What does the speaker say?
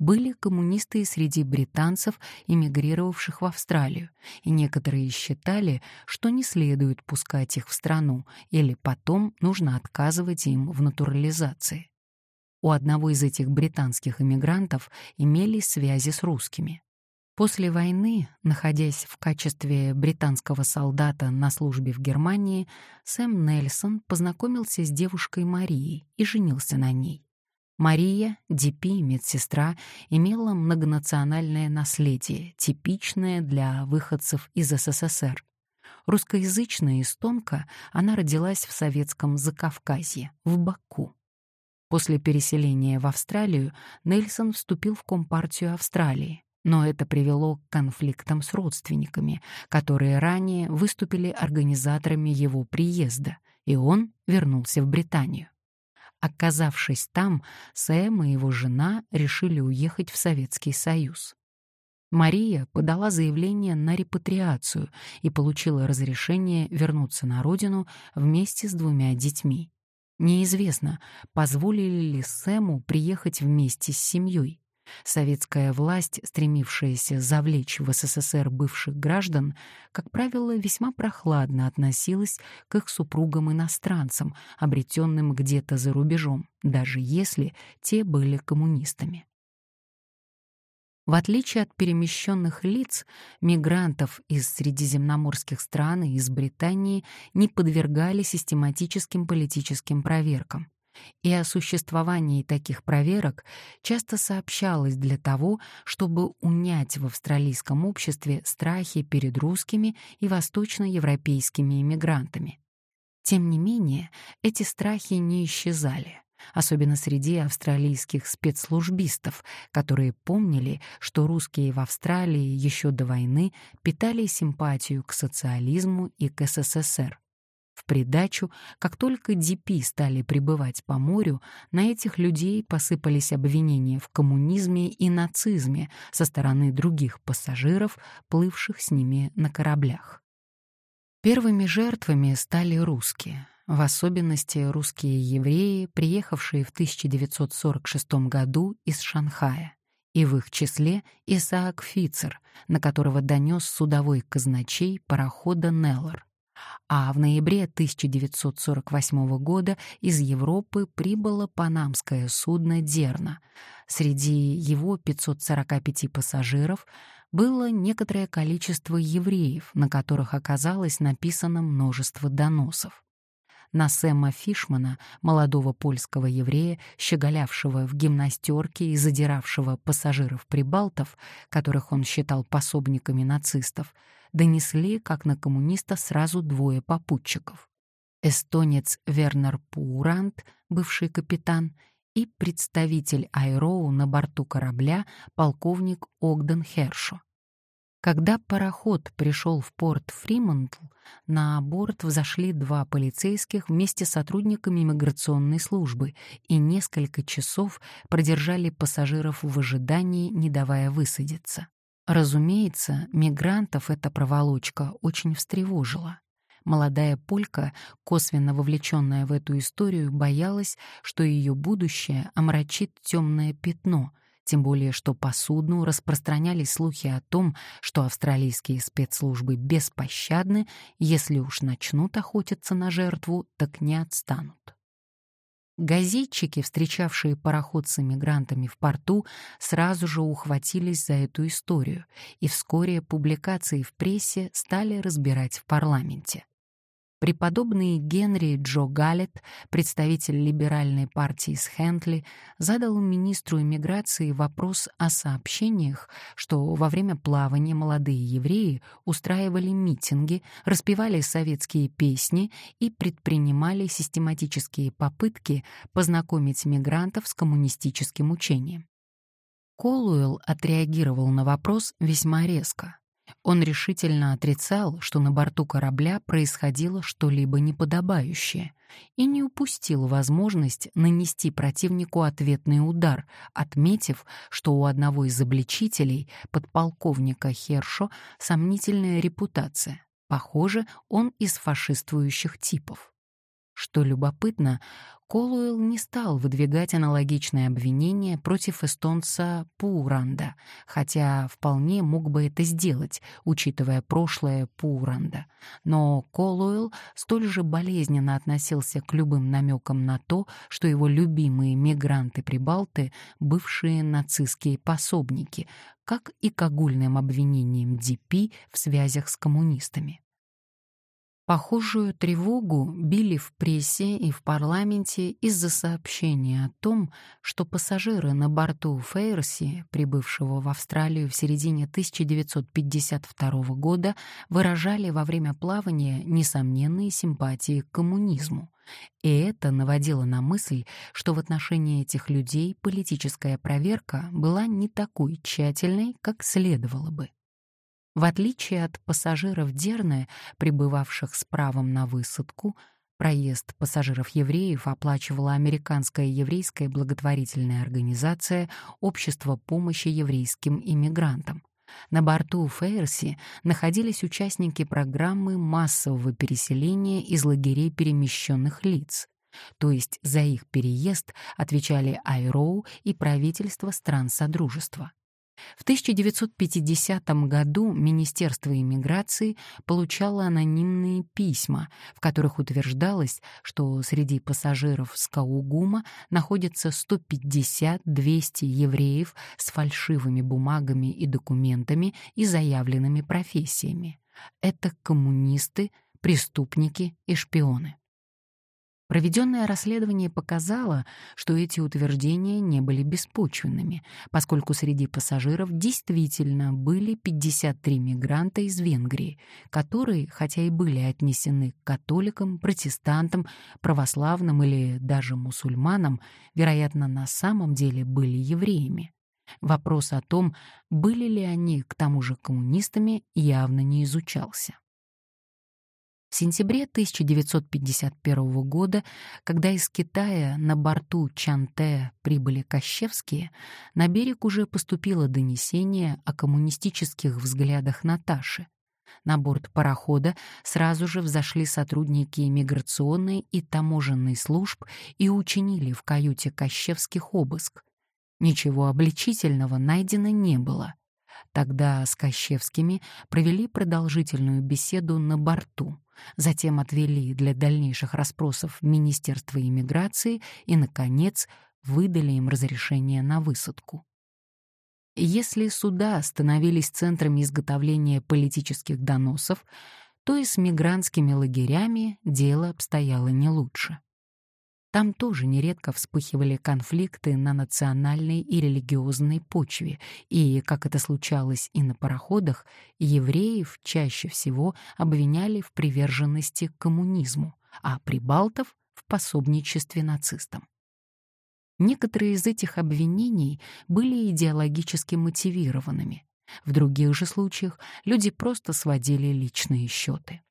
были коммунисты среди британцев, эмигрировавших в Австралию, и некоторые считали, что не следует пускать их в страну или потом нужно отказывать им в натурализации. У одного из этих британских эмигрантов имелись связи с русскими. После войны, находясь в качестве британского солдата на службе в Германии, Сэм Нельсон познакомился с девушкой Марией и женился на ней. Мария, ДП, медсестра, имела многонациональное наследие, типичное для выходцев из СССР. Русскоязычная эстонка, она родилась в советском Закавказье, в Баку. После переселения в Австралию Нельсон вступил в Компартию Австралии, но это привело к конфликтам с родственниками, которые ранее выступили организаторами его приезда, и он вернулся в Британию. Оказавшись там, Сэм и его жена решили уехать в Советский Союз. Мария подала заявление на репатриацию и получила разрешение вернуться на родину вместе с двумя детьми. Неизвестно, позволили ли Сэму приехать вместе с семьей. Советская власть, стремившаяся завлечь в СССР бывших граждан, как правило, весьма прохладно относилась к их супругам-иностранцам, обретенным где-то за рубежом, даже если те были коммунистами. В отличие от перемещенных лиц, мигрантов из средиземноморских стран и из Британии не подвергали систематическим политическим проверкам и о существовании таких проверок часто сообщалось для того, чтобы унять в австралийском обществе страхи перед русскими и восточноевропейскими иммигрантами. Тем не менее, эти страхи не исчезали, особенно среди австралийских спецслужбистов, которые помнили, что русские в Австралии еще до войны питали симпатию к социализму и к СССР. В придачу, как только ДП стали прибывать по морю, на этих людей посыпались обвинения в коммунизме и нацизме со стороны других пассажиров, плывших с ними на кораблях. Первыми жертвами стали русские, в особенности русские евреи, приехавшие в 1946 году из Шанхая, и в их числе Исаак Фицер, на которого донес судовой казначей парохода «Неллор», а в ноябре 1948 года из Европы прибыло панамское судно «Дерна». Среди его 545 пассажиров было некоторое количество евреев, на которых оказалось написано множество доносов на Сэма Фишмана, молодого польского еврея, щеголявшего в гимнастерке и задиравшего пассажиров-прибалтов, которых он считал пособниками нацистов, донесли, как на коммуниста, сразу двое попутчиков. Эстонец Вернер Пурант, бывший капитан, и представитель ИРО на борту корабля полковник Огден Хершо. Когда пароход пришел в порт Фримантл, на борт взошли два полицейских вместе с сотрудниками миграционной службы и несколько часов продержали пассажиров в ожидании, не давая высадиться. Разумеется, мигрантов эта проволочка очень встревожила. Молодая полька, косвенно вовлеченная в эту историю, боялась, что ее будущее омрачит темное пятно, тем более что по судну распространялись слухи о том, что австралийские спецслужбы беспощадны, если уж начнут охотиться на жертву, так не отстанут. Газетчики, встречавшие пароход с эмигрантами в порту, сразу же ухватились за эту историю, и вскоре публикации в прессе стали разбирать в парламенте. Преподобный Генри Джо Галлет, представитель либеральной партии с Хентли, задал министру иммиграции вопрос о сообщениях, что во время плавания молодые евреи устраивали митинги, распевали советские песни и предпринимали систематические попытки познакомить мигрантов с коммунистическим учением. Колуэлл отреагировал на вопрос весьма резко. Он решительно отрицал, что на борту корабля происходило что-либо неподобающее, и не упустил возможность нанести противнику ответный удар, отметив, что у одного из обличителей, подполковника Хершо, сомнительная репутация. Похоже, он из фашистующих типов. Что любопытно, Колуэлл не стал выдвигать аналогичные обвинения против эстонца Пуранда, хотя вполне мог бы это сделать, учитывая прошлое Пуранда. Но Колуэлл столь же болезненно относился к любым намекам на то, что его любимые мигранты-прибалты — бывшие нацистские пособники, как и к огульным обвинениям ДП в связях с коммунистами. Похожую тревогу били в прессе и в парламенте из-за сообщения о том, что пассажиры на борту Фейерси, прибывшего в Австралию в середине 1952 года, выражали во время плавания несомненные симпатии к коммунизму. И это наводило на мысль, что в отношении этих людей политическая проверка была не такой тщательной, как следовало бы. В отличие от пассажиров Дерны, прибывавших с правом на высадку, проезд пассажиров-евреев оплачивала американская еврейская благотворительная организация Общество помощи еврейским иммигрантам. На борту Фейерси находились участники программы массового переселения из лагерей перемещенных лиц. То есть за их переезд отвечали Айроу и правительство стран Содружества. В 1950 году Министерство иммиграции получало анонимные письма, в которых утверждалось, что среди пассажиров Скаугума находится 150-200 евреев с фальшивыми бумагами и документами и заявленными профессиями. Это коммунисты, преступники и шпионы. Проведенное расследование показало, что эти утверждения не были беспочвенными, поскольку среди пассажиров действительно были 53 мигранта из Венгрии, которые, хотя и были отнесены к католикам, протестантам, православным или даже мусульманам, вероятно, на самом деле были евреями. Вопрос о том, были ли они к тому же коммунистами, явно не изучался. В сентябре 1951 года, когда из Китая на борту Чанте прибыли Кощевские, на берег уже поступило донесение о коммунистических взглядах Наташи. На борт парохода сразу же взошли сотрудники иммиграционной и таможенной служб и учинили в каюте Кощевских обыск. Ничего обличительного найдено не было. Тогда с Кощевскими провели продолжительную беседу на борту, затем отвели для дальнейших расспросов в Министерство иммиграции и, наконец, выдали им разрешение на высадку. Если суда становились центрами изготовления политических доносов, то и с мигрантскими лагерями дело обстояло не лучше. Там тоже нередко вспыхивали конфликты на национальной и религиозной почве, и, как это случалось и на пароходах, евреев чаще всего обвиняли в приверженности к коммунизму, а прибалтов — в пособничестве нацистам. Некоторые из этих обвинений были идеологически мотивированными. В других же случаях люди просто сводили личные счеты.